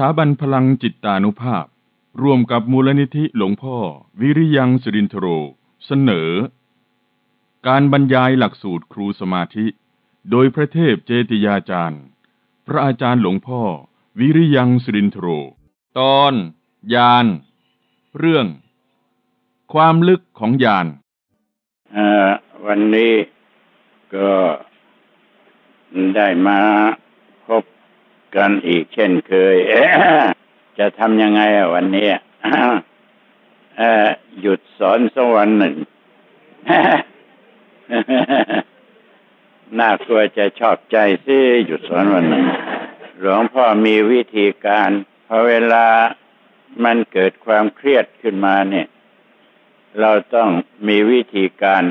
ถาบันพลังจิตตานุภาพ ร่วมกับมูลนิธิหลวงพ่อ วิริยังสุรินทโร เสนอ การบรรยายหลักสูตรครูสมาธิ โดยพระเทพเจติยาจารย์ พระอาจารย์หลวงพ่อ วิริยังสุรินทโร ตอน ยาน เรื่อง ความลึกของยานวันนี้ก็ได้มา กันอีกเช่นเคย จะทำยังไงวันนี้หยุดสอนสักวันหนึ่ง น่ากลัวจะชอบใจสิหยุดสอนวันหนึ่ง หลวงพ่อมีวิธีการพอเวลามันเกิดความเครียดขึ้นมาเนี่ย เราต้องมีวิธีการ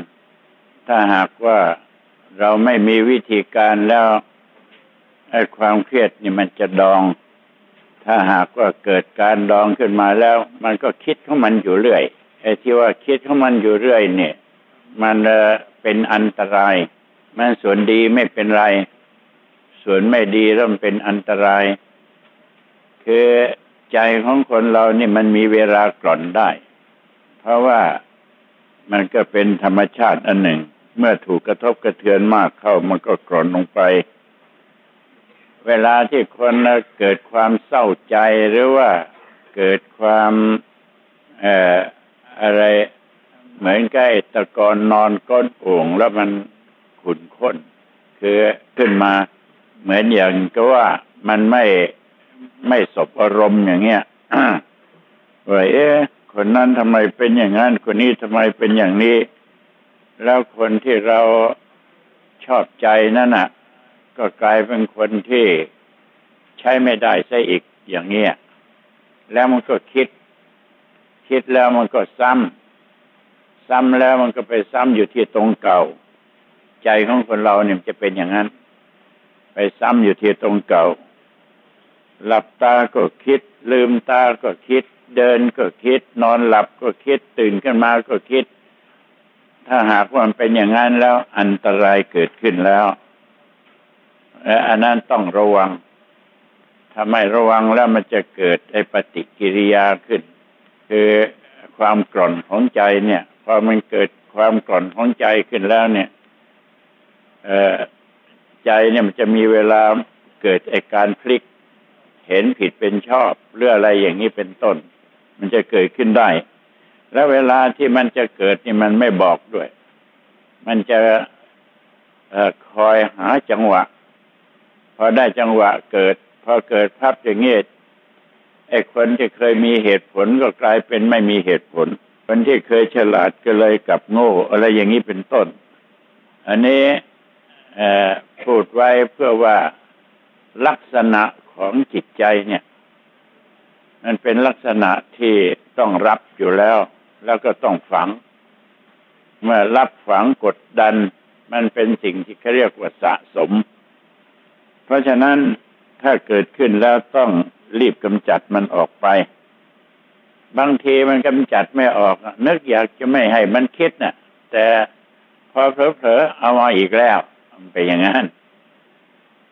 ถ้าหากว่าเราไม่มีวิธีการแล้ว ไอ้ความเครียดนี่มันจะดอง ถ้าหากว่าเกิดการดองขึ้นมาแล้ว มันก็คิดของมันอยู่เรื่อยไอ้ที่ว่าคิดของมันอยู่เรื่อยเนี่ย มันเป็นอันตราย มันส่วนดีไม่เป็นไร ส่วนไม่ดีเริ่มเป็นอันตราย คือใจของคนเรานี่มันมีเวลากล่อนได้ เพราะว่ามันก็เป็นธรรมชาติอันหนึ่ง เมื่อถูกกระทบกระเทือนมากเข้ามันก็กร่อนลงไป เวลาที่คนเกิดความเศร้าใจหรือว่าเกิดความเอ่ออะไรเหมือนกับตะกอนนอนก้นโอ่งแล้วมันขุ่นข้น คือขึ้นมาเหมือนอย่างก็ว่ามันไม่ไม่สบอารมณ์อย่างเงี้ยว่าเอ๊ะคนนั้นทำไมเป็นอย่างนั้น คนนี้ทำไมเป็นอย่างนี้ แล้วคนที่เราชอบใจนั่นน่ะ ก็กลายเป็นคนที่ใช้ไม่ได้ซะอีกอย่างเงี้ยแล้วมันก็คิด คิดแล้วมันก็ซ้ำซ้ำแล้วมันก็ไปซ้ำอยู่ที่ตรงเก่า ใจของคนเราเนี่ยมันจะเป็นอย่างนั้น ไปซ้ำอยู่ที่ตรงเก่า หลับตาก็คิด ลืมตาก็คิด เดินก็คิด นอนหลับก็คิด ตื่นขึ้นมาก็คิด ถ้าหากว่ามันเป็นอย่างนั้นแล้วอันตรายเกิดขึ้นแล้ว อันนั้นต้องระวัง ถ้าไม่ระวังแล้วมันจะเกิดไอ้ปฏิกิริยาขึ้น คือความกร่อนของใจเนี่ยพอมันเกิดความกร่อนของใจขึ้นแล้วเนี่ยใจเนี่ยมันจะมีเวลาเกิดไอการพลิก เห็นผิดเป็นชอบเรื่องอะไรอย่างนี้เป็นต้น มันจะเกิดขึ้นได้ แล้วเวลาที่มันจะเกิดนี่มันไม่บอกด้วย มันจะคอยหาจังหวะ อได้จังหวะเกิด พอเกิดภาพอย่างเงี้ยไอ้คนที่เคยมีเหตุผลก็กลายเป็นไม่มีเหตุผล คนที่เคยฉลาดก็เลยกลับโง่ อะไรอย่างนี้เป็นต้น อันนี้พูดไว้เพื่อว่าลักษณะของจิตใจเนี่ย มันเป็นลักษณะที่ต้องรับอยู่แล้ว แล้วก็ต้องฝัง เมื่อรับฝังกดดัน มันเป็นสิ่งที่เขาเรียกว่าสะสม เพราะฉะนั้นถ้าเกิดขึ้นแล้วต้องรีบกำจัดมันออกไป บางทีมันกำจัดไม่ออก นึกอยากจะไม่ให้มันคิดน่ะ แต่พอเผลอๆเอามาอีกแล้วมันเป็นอย่างนั้น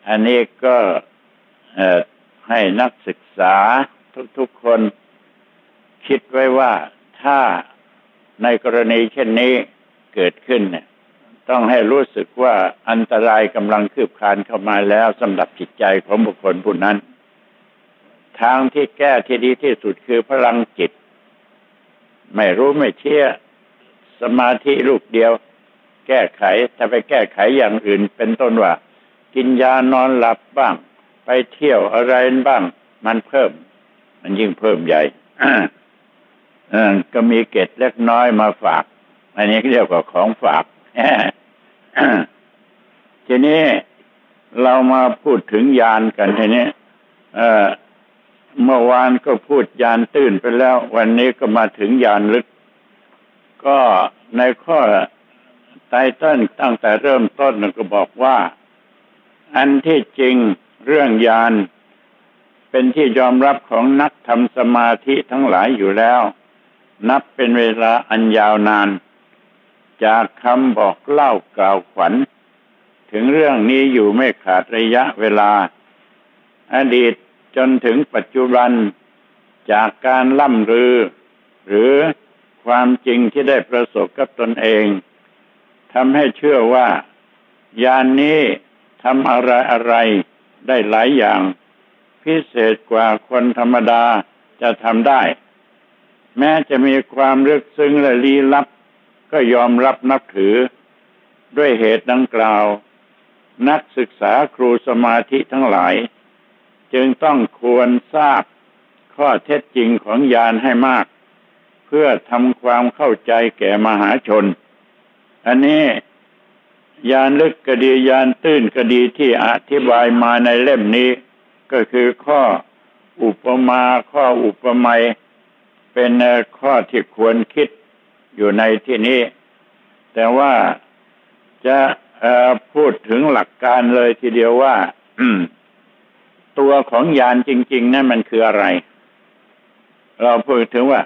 อันนี้ก็ให้นักศึกษาทุกๆคนคิดไว้ว่าถ้าในกรณีเช่นนี้เกิดขึ้นเนี่ย ต้องให้รู้สึกว่าอันตรายกำลังคืบคลานเข้ามาแล้วสำหรับจิตใจของบุคคลผู้นั้น ทางที่แก้ที่ดีที่สุดคือพลังจิต ไม่รู้ไม่เชื่อสมาธิลูกเดียว แก้ไขถ้าไปแก้ไขอย่างอื่นเป็นต้นว่า กินยานอนหลับบ้าง ไปเที่ยวอะไรบ้าง มันเพิ่ม มันยิ่งเพิ่มใหญ่ก็มีเกตเล็กน้อยมาฝาก อันนี้เรียกว่าของฝาก ทีนี้เรามาพูดถึงยานกันทีนี้เมื่อวานก็พูดยานตื้นไปแล้ว วันนี้ก็มาถึงยานลึก ก็ในข้อไตเติ้ลตั้งแต่เริ่มต้นก็บอกว่า อันที่จริงเรื่องยานเป็นที่ยอมรับของนักทำสมาธิทั้งหลายอยู่แล้ว นับเป็นเวลาอันยาวนาน จากคำบอกเล่ากล่าวขวัญ ถึงเรื่องนี้อยู่ไม่ขาดระยะเวลา อดีตจนถึงปัจจุบันจากการล่ำลือ หรือความจริงที่ได้ประสบกับตนเองทำให้เชื่อว่า ยานนี้ทำอะไรอะไรได้หลายอย่าง พิเศษกว่าคนธรรมดาจะทำได้ แม้จะมีความลึกซึ้งและลี้ลับ ก็ยอมรับนับถือด้วยเหตุดังกล่าว นักศึกษาครูสมาธิทั้งหลาย จึงต้องควรทราบข้อเท็จจริงของยานให้มาก เพื่อทำความเข้าใจแก่มหาชน อันนี้ยานลึกก็ดียานตื้นก็ดีที่อธิบายมาในเล่มนี้ ก็คือข้ออุปมาข้ออุปไมยเป็นข้อที่ควรคิด อยู่ในที่นี้ แต่ว่าจะพูดถึงหลักการเลยทีเดียวว่าตัวของยานจริง ๆ นั่นมันคืออะไร เราพูดถึงว่า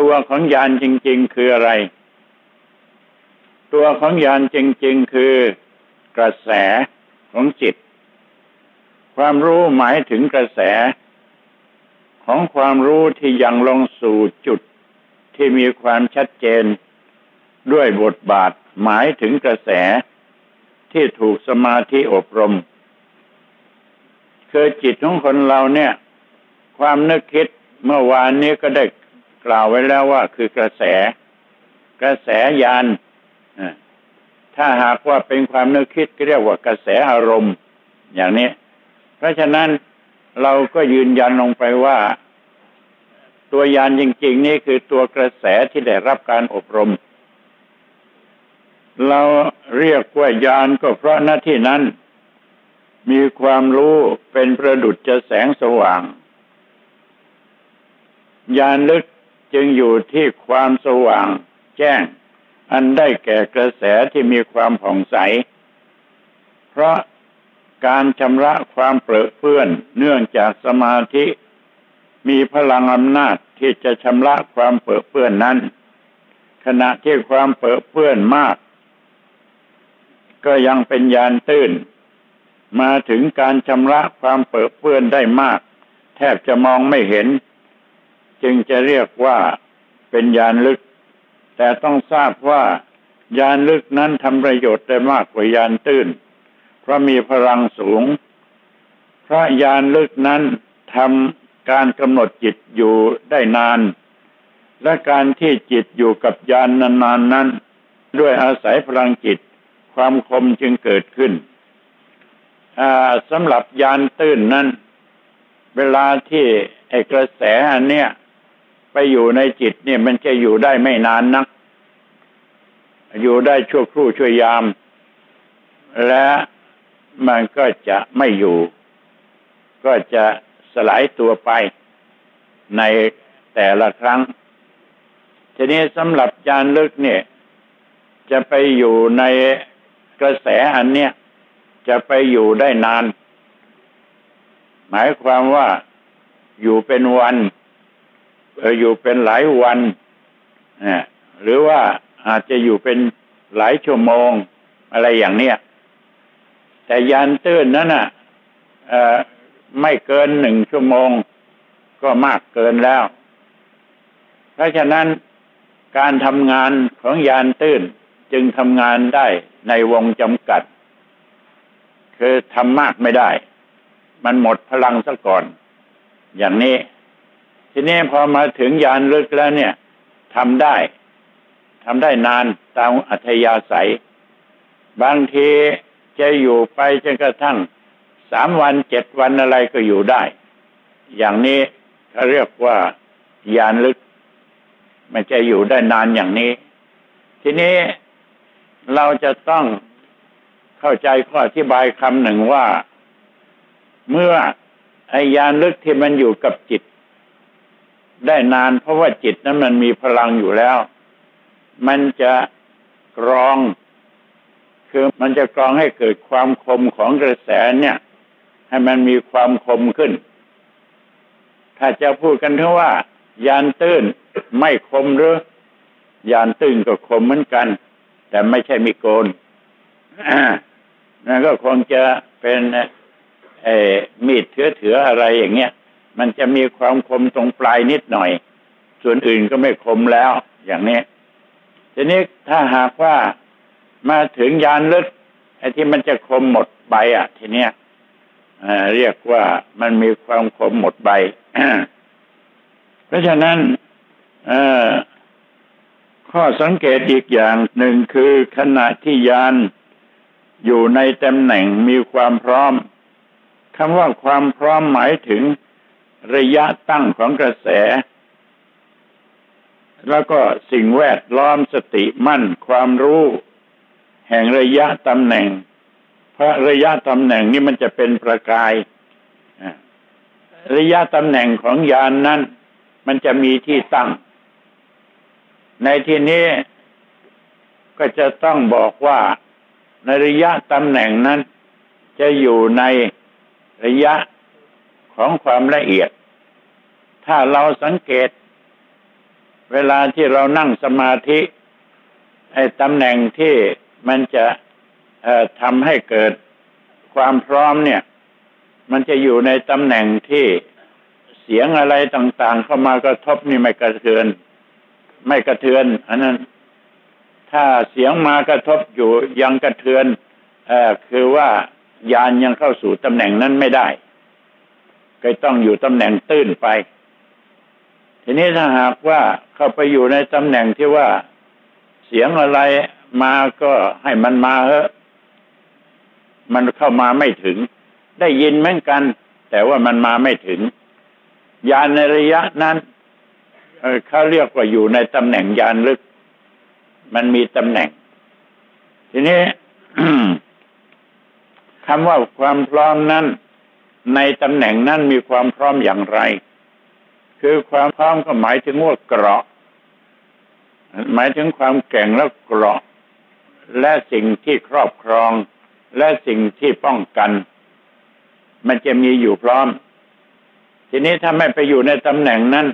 ตัวของยานจริง ๆ คืออะไร ตัวของยานจริง ๆ คือกระแสของจิต ความรู้หมายถึงกระแส ของความรู้ที่ยังลงสู่จุด ที่มีความชัดเจนด้วยบทบาทหมายถึงกระแสที่ถูกสมาธิอบรม คือจิตของคนเราเนี่ย ความนึกคิดเมื่อวานนี้ก็ได้กล่าวไว้แล้วว่าคือกระแส กระแสยานถ้าหากว่าเป็นความนึกคิดก็เรียกว่ากระแสอารมณ์ อย่างนี้ เพราะฉะนั้นเราก็ยืนยันลงไปว่า ตัวยานจริง ๆ นี่คือตัวกระแสที่ได้รับการอบรม เราเรียกว่ายานก็เพราะหน้าที่นั้น มีความรู้เป็นประดุจจะแสงสว่าง ยานลึกจึงอยู่ที่ความสว่างแจ้ง อันได้แก่กระแสที่มีความผ่องใส เพราะการชำระความเปรอะเปื้อนเนื่องจากสมาธิ มีพลังอำนาจที่จะชำระความเปรอะเปื้อนนั้น ขณะที่ความเปรอะเปื้อนมาก ก็ยังเป็นยานตื้น มาถึงการชำระความเปื้อเปื้อนได้มาก แทบจะมองไม่เห็น จึงจะเรียกว่าเป็นยานลึก แต่ต้องทราบว่ายานลึกนั้นทำประโยชน์ได้มากกว่ายานตื้น เพราะมีพลังสูงเพราะยานลึกนั้นทำ การกำหนดจิตอยู่ได้นาน และการที่จิตอยู่กับยานนานๆนั้น ด้วยอาศัยพลังจิต ความคมจึงเกิดขึ้นสำหรับยานตื้นนั้น เวลาที่ไอกระแสอันเนี้ยไปอยู่ในจิตเนี่ยมันจะอยู่ได้ไม่นานนัก อยู่ได้ชั่วครู่ชั่วยาม และมันก็จะไม่อยู่ ก็จะ สลายตัวไปในแต่ละครั้ง ทีนี้สำหรับยานลึกเนี่ย จะไปอยู่ในกระแสอันเนี้ยจะไปอยู่ได้นาน หมายความว่าอยู่เป็นวันอยู่เป็นหลายวันหรือว่าอาจจะอยู่เป็นหลายชั่วโมงอะไรอย่างเนี้ยแต่ยานตื้นนั้นอะ ไม่เกินหนึ่งชั่วโมง ก็มากเกินแล้ว เพราะฉะนั้นการทำงานของยานตื้นจึงทำงานได้ในวงจำกัด คือทำมากไม่ได้ มันหมดพลังซะก่อน อย่างนี้ ทีนี้พอมาถึงยานลึกแล้วเนี่ยทำได้ทำได้นานตามอัธยาศัย บางทีจะอยู่ไปจนกระทั่ง สามวันเจ็ดวันอะไรก็อยู่ได้ อย่างนี้เขาเรียกว่ายานลึก มันจะอยู่ได้นานอย่างนี้ ทีนี้เราจะต้องเข้าใจข้ออธิบายคำหนึ่งว่า เมื่อไอยานลึกที่มันอยู่กับจิต ได้นานเพราะว่าจิตนั้นมันมีพลังอยู่แล้ว มันจะกรองคือมันจะกรองให้เกิดความคมของกระแสเนี่ย ให้มันมีความคมขึ้น ถ้าจะพูดกันเท่าว่า ยานตื้นไม่คมหรือยานตื้นก็คมเหมือนกัน แต่ไม่ใช่มีโกนนั่นก็คงจะเป็นมีดเถือเถืออะไรอย่างเงี้ยมันจะมีความคมตรงปลายนิดหน่อย ส่วนอื่นก็ไม่คมแล้ว อย่างนี้ ทีนี้ถ้าหากว่ามาถึงยานลึกไอ้ที่มันจะคมหมดใบอะ ทีเนี้ย เรียกว่ามันมีความคมหมดใบ เพราะฉะนั้นข้อสังเกตอีกอย่างหนึ่งคือขณะที่ยานอยู่ในตำแหน่งมีความพร้อมคำว่าความพร้อมหมายถึงระยะตั้งของกระแส แล้วก็สิ่งแวดล้อมสติมั่นความรู้ แห่งระยะตำแหน่ง เพราะระยะตำแหน่งนี้มันจะเป็นประกายระยะตำแหน่งของยานนั้น มันจะมีที่ตั้ง ในที่นี้ก็จะต้องบอกว่าในระยะตำแหน่งนั้น จะอยู่ในระยะของความละเอียด ถ้าเราสังเกต เวลาที่เรานั่งสมาธิไอ้ตำแหน่งที่มันจะ ทำให้เกิดความพร้อมเนี่ย มันจะอยู่ในตำแหน่งที่เสียงอะไรต่าง ๆ เข้ามากระทบนี่ไม่กระเทือน ไม่กระเทือน อันนั้น ถ้าเสียงมากระทบอยู่ยังกระเทือนเอคือว่ายานยังเข้าสู่ตำแหน่งนั้นไม่ได้ก็ต้องอยู่ตำแหน่งตื้นไป ทีนี้ถ้าหากว่าเข้าไปอยู่ในตำแหน่งที่ว่าเสียงอะไรมาก็ให้มันมาเถอะ มันเข้ามาไม่ถึง ได้ยินเหมือนกัน แต่ว่ามันมาไม่ถึง ยานในระยะนั้นเขาเรียกว่าอยู่ในตำแหน่งยานลึก มันมีตำแหน่ง ทีนี้คำว่าความพร้อมนั้น ในตำแหน่งนั้นมีความพร้อมอย่างไร คือความพร้อมก็หมายถึงว่าเกราะ หมายถึงความแก่งและเกราะ และสิ่งที่ครอบครอง และสิ่งที่ป้องกัน มันจะมีอยู่พร้อม ทีนี้ถ้าไม่ไปอยู่ในตำแหน่งนั้น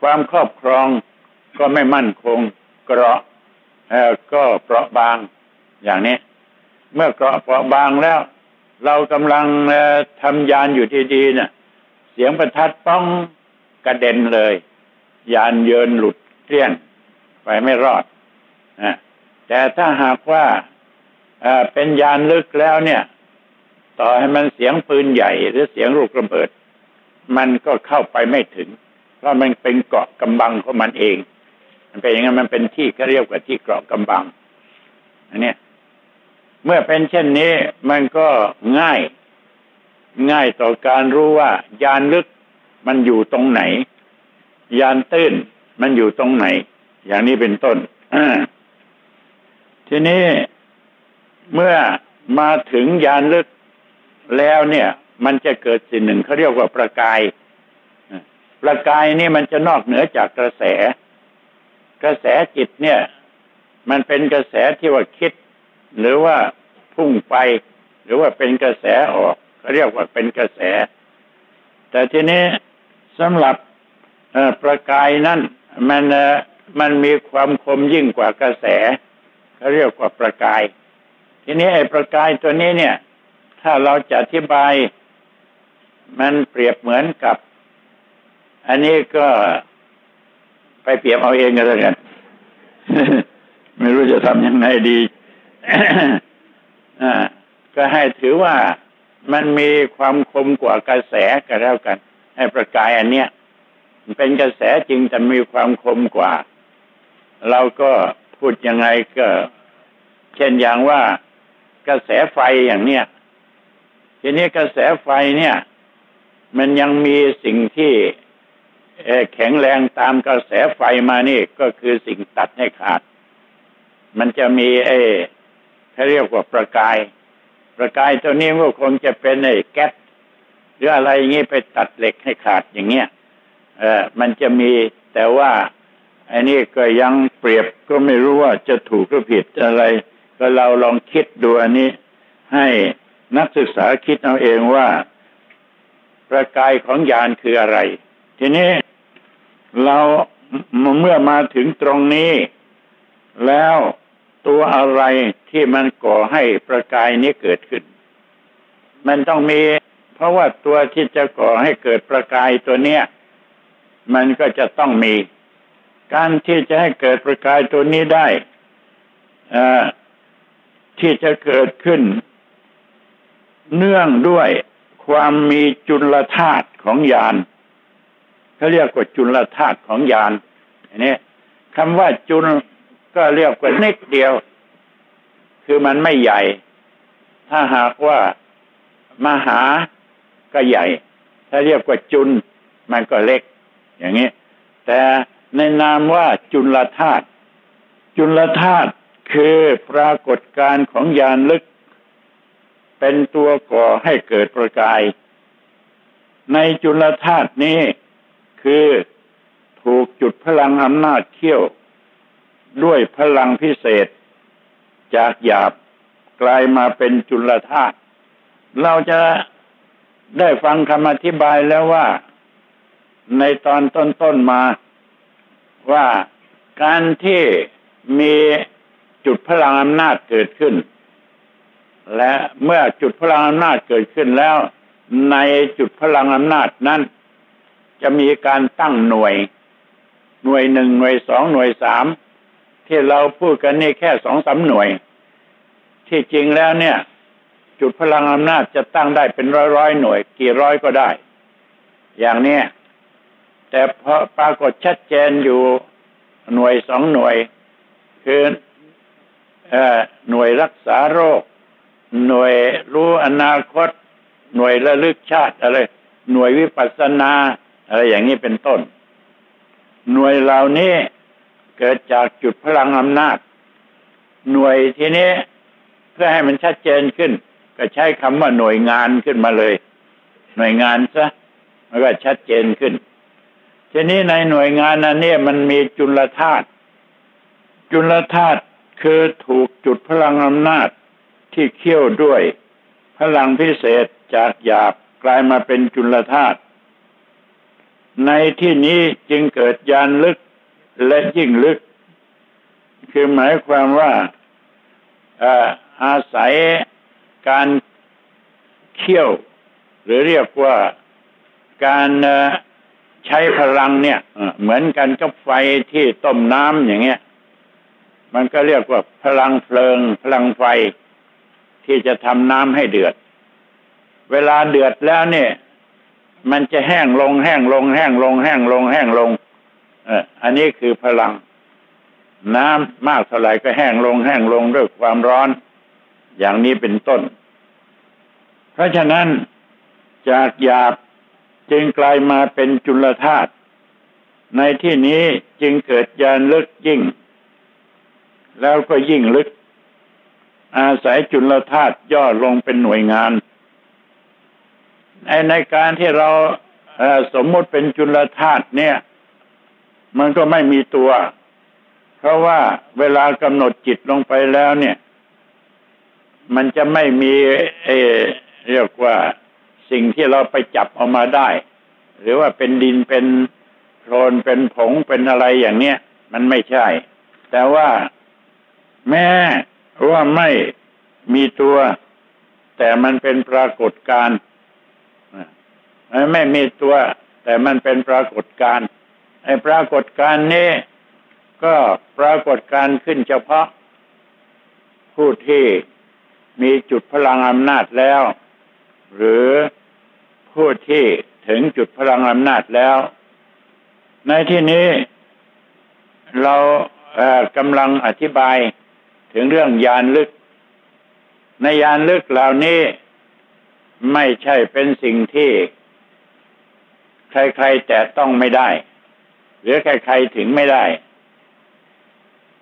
ความครอบครองก็ไม่มั่นคงเกราะก็เปราะบางอย่างนี้ เมื่อเกราะเปราะบางแล้ว เรากำลังทำยานอยู่ที่ดีเนี่ยเสียงประทัดป้องกระเด็นเลย ยานเยินหลุดเกลี้ยงไปไม่รอดนะ แต่ถ้าหากว่าเป็นยานลึกแล้วเนี่ย ต่อให้มันเสียงปืนใหญ่หรือเสียงลูกระเบิด มันก็เข้าไปไม่ถึง เพราะมันเป็นเกาะกำบังของมันเอง มันเป็นอย่างนั้นมันเป็นที่เขาเรียกว่าที่เกาะกำบังอันนี้เมื่อเป็นเช่นนี้มันก็ง่ายง่ายต่อการรู้ว่ายานลึกมันอยู่ตรงไหน ยานตื้นมันอยู่ตรงไหน อย่างนี้เป็นต้น ทีนี้เมื่อมาถึงยานลึกแล้วเนี่ย มันจะเกิดสิ่งหนึ่งเขาเรียกว่าประกายประกายนี่มันจะนอกเหนือจากกระแส กระแสจิตเนี่ย มันเป็นกระแสที่ว่าคิด หรือว่าพุ่งไป หรือว่าเป็นกระแสออกเขาเรียกว่าเป็นกระแส แต่ทีนี้สำหรับประกายนั้นมันมันมีความคมยิ่งกว่ากระแส เขาเรียกว่าประกาย ทีนี้ไอ้ประกายตัวนี้เนี่ย ถ้าเราจะอธิบาย มันเปรียบเหมือนกับ อันนี้ก็ไปเปรียบเอาเองกันแล้วกันไม่รู้จะทำยังไงดีก็ให้ถือว่ามันมีความคมกว่ากระแสก็แล้วกัน ให้ประกายอันเนี้ยเป็นกระแสจริงแต่มีความคมกว่า เราก็ พูดยังไงก็ เช่นอย่างว่ากระแสไฟอย่างเนี้ยทีนี้กระแสไฟเนี่ย มันยังมีสิ่งที่แข็งแรงตามกระแสไฟมานี่ก็คือสิ่งตัดให้ขาด มันจะมีไอ้เขาเรียกว่าประกาย ประกายตัวนี้ก็คงจะเป็นไอ้แก๊สหรืออะไรอย่างนี้ไปตัดเหล็กให้ขาดอย่างเงี้ยเออมันจะมีแต่ว่า อันนี้ก็ยังเปรียบก็ไม่รู้ว่าจะถูกหรือผิดอะไร ก็เราลองคิดดูอันนี้ ให้นักศึกษาคิดเอาเองว่าประกายของยานคืออะไร ทีนี้เราเมื่อมาถึงตรงนี้ แล้วตัวอะไรที่มันก่อให้ประกายนี้เกิดขึ้น มันต้องมี เพราะว่าตัวที่จะก่อให้เกิดประกายตัวเนี้ย มันก็จะต้องมี การที่จะให้เกิดประกายตัวนี้ได้ที่จะเกิดขึ้น เนื่องด้วยความมีจุลธาตุของยานเขาเรียกว่าจุลธาตุของยานอันนี้คำว่าจุลก็เรียกว่านิดเดียว คือมันไม่ใหญ่ ถ้าหากว่ามหาก็ใหญ่ ถ้าเรียกว่าจุลมันก็เล็ก อย่างนี้แต่ ในนามว่าจุลธาตุจุลธาตุคือปรากฏการของยานลึก เป็นตัวก่อให้เกิดประกาย ในจุลธาตุนี้คือถูกจุดพลังอำนาจเขี้ยว ด้วยพลังพิเศษ จากหยาบกลายมาเป็นจุลธาตุเราจะได้ฟังคำอธิบายแล้วว่า ในตอนต้นๆมา ว่าการที่มีจุดพลังอำนาจเกิดขึ้น และเมื่อจุดพลังอำนาจเกิดขึ้นแล้ว ในจุดพลังอำนาจนั้น จะมีการตั้งหน่วย หน่วยหนึ่งหน่วยสองหน่วยสามที่เราพูดกันนี่แค่สองสาหน่วย ที่จริงแล้วเนี่ย จุดพลังอำนาจจะตั้งได้เป็นร้อยร้อยหน่วย กี่ร้อยก็ได้ อย่างนี้ แต่พอปรากฏชัดเจนอยู่หน่วยสองหน่วย คือหน่วยรักษาโรค หน่วยรู้อนาคต หน่วยระลึกชาติอะไร หน่วยวิปัสสนา อะไรอย่างนี้เป็นต้น หน่วยเหล่านี้เกิดจากจุดพลังอำนาจ หน่วยทีนี้เพื่อให้มันชัดเจนขึ้น ก็ใช้คำว่าหน่วยงานขึ้นมาเลย หน่วยงานซะมันก็ชัดเจนขึ้น ทีนี้ในหน่วยงานนั้นเนี่ยมันมีจุลธาตุจุลธาตุคือถูกจุดพลังอำนาจที่เขี่ยวด้วย พลังพิเศษจากหยาบกลายมาเป็นจุลธาตุในที่นี้จึงเกิดยานลึกและยิ่งลึก คือหมายความว่าอาศัยการเขี่ยว หรือเรียกว่าการ ใช้พลังเนี่ยเหมือนกันกับไฟที่ต้มน้ำอย่างเงี้ย มันก็เรียกว่าพลังเพลิง พลังไฟที่จะทำน้ำให้เดือด เวลาเดือดแล้วเนี่ย มันจะแห้งลงแห้งลงแห้งลงแห้งลงแห้งลงเอออันนี้คือพลัง น้ำมากเท่าไหร่ก็แห้งลงแห้งลงด้วยความร้อน อย่างนี้เป็นต้น เพราะฉะนั้นจากหยาบ จึงกลายมาเป็นจุลธาตุในที่นี้จึงเกิดยานลึกยิ่ง แล้วก็ยิ่งลึก อาศัยจุลธาตุย่อลงเป็นหน่วยงาน ในในการที่เราสมมติเป็นจุลธาตุเนี่ย มันก็ไม่มีตัว เพราะว่าเวลากำหนดจิตลงไปแล้วเนี่ย มันจะไม่มีเอเรียกว่า สิ่งที่เราไปจับออกมาได้ หรือว่าเป็นดินเป็นโคลนเป็นผงเป็นอะไรอย่างเนี้ยมันไม่ใช่ แต่ว่าแม้ว่าไม่มีตัว แต่มันเป็นปรากฏการณ์ไม่มีตัว แต่มันเป็นปรากฏการไอ้ปรากฏการณ์นี้ก็ปรากฏการขึ้นเฉพาะ ผู้ที่มีจุดพลังอำนาจแล้ว หรือ ผู้ที่ถึงจุดพลังอำนาจแล้ว ในที่นี้เรากำลังอธิบายถึงเรื่องยานลึก ในยานลึกเหล่านี้ไม่ใช่เป็นสิ่งที่ ใครๆแต่ต้องไม่ได้ หรือใครๆถึงไม่ได้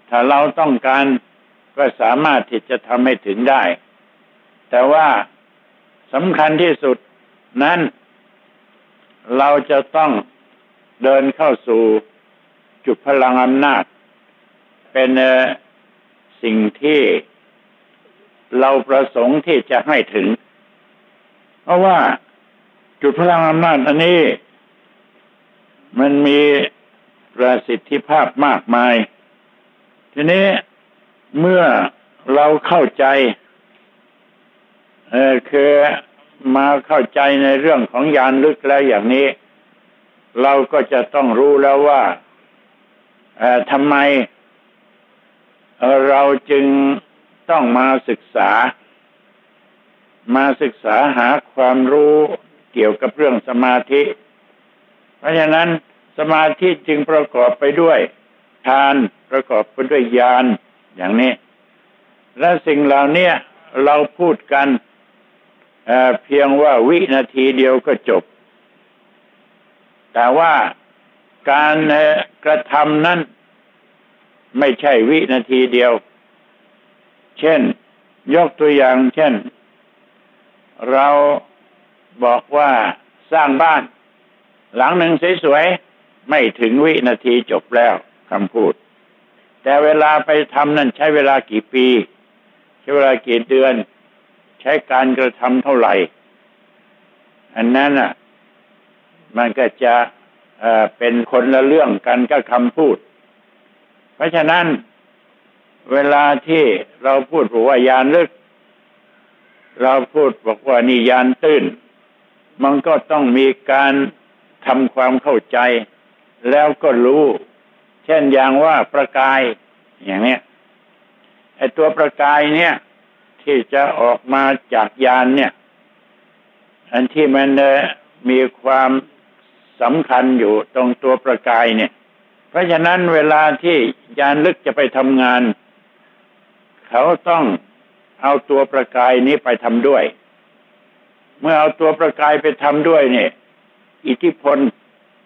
ถ้าเราต้องการก็สามารถที่จะทำให้ถึงได้ แต่ว่าสำคัญที่สุด นั้นเราจะต้องเดินเข้าสู่จุดพลังอำนาจ เป็นสิ่งที่เราประสงค์ที่จะให้ถึง เพราะว่าจุดพลังอำนาจอันนี้ มันมีประสิทธิภาพมากมาย ทีนี้เมื่อเราเข้าใจ เออคือ มาเข้าใจในเรื่องของยานลึกแล้วอย่างนี้ เราก็จะต้องรู้แล้วว่าทำไมเราจึงต้องมาศึกษา มาศึกษาหาความรู้เกี่ยวกับเรื่องสมาธิ เพราะฉะนั้นสมาธิจึงประกอบไปด้วยทานประกอบไปด้วยญาณอย่างนี้ และสิ่งเหล่านี้เราพูดกัน เพียงว่าวินาทีเดียวก็จบ แต่ว่าการกระทำนั้นไม่ใช่วินาทีเดียว เช่น ยกตัวอย่าง เช่น เราบอกว่าสร้างบ้าน หลังหนึ่งสวยๆ ไม่ถึงวินาทีจบแล้วคำพูด แต่เวลาไปทำนั่นใช้เวลากี่ปี ใช้เวลากี่เดือน ใช้การกระทำเท่าไหร่ อันนั้นอะ มันก็จะเป็นคนละเรื่องกันกับคำพูด เพราะฉะนั้น เวลาที่เราพูดบอกว่ายานลึก เราพูดบอกว่านี่ยานตื้น มันก็ต้องมีการทำความเข้าใจ แล้วก็รู้ เช่นอย่างว่าประกายอย่างเนี้ยไอตัวประกายเนี่ย ที่จะออกมาจากยานเนี่ย อันที่มันมีความสำคัญอยู่ตรงตัวประกายเนี่ย เพราะฉะนั้นเวลาที่ยานลึกจะไปทำงาน เขาต้องเอาตัวประกายนี้ไปทำด้วย เมื่อเอาตัวประกายไปทำด้วยเนี่ย อิทธิพล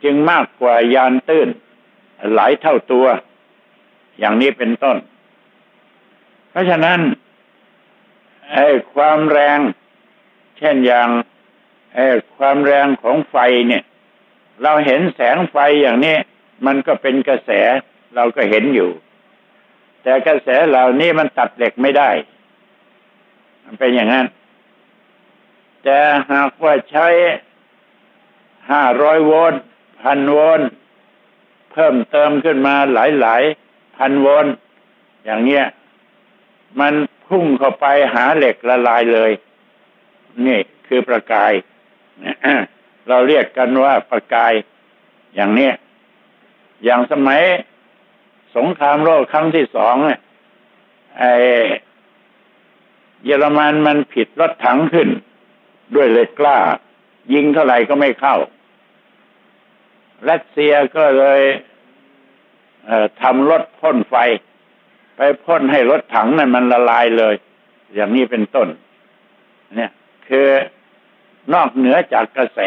จึงมากกว่ายานตื้น หลายเท่าตัว อย่างนี้เป็นต้น เพราะฉะนั้น ไอ้ความแรง เช่นอย่างไอ้ความแรงของไฟเนี่ย เราเห็นแสงไฟอย่างนี้มันก็เป็นกระแสเราก็เห็นอยู่ แต่กระแสเหล่านี้มันตัดเหล็กไม่ได้ มันเป็นอย่างนั้น แต่หากว่าใช้ห้าร้อยโวลต์พันโวลต์เพิ่มเติมขึ้นมาหลายหลายพันโวลต์อย่างเงี้ย มันพุ่งเข้าไปหาเหล็กละลายเลย นี่คือประกายเราเรียกกันว่าประกายอย่างเนี้ยอย่างสมัยสงครามโลกครั้งที่สองไอเยอรมันมันผิดรถถังขึ้น ด้วยเหล็กกล้า ยิงเท่าไหร่ก็ไม่เข้ารัสเซียก็เลยเทำรถพ่นไฟ ไปพ่นให้รถถังนั้นมันละลายเลย อย่างนี้เป็นต้น เนี่ย คือนอกเหนือจากกระแส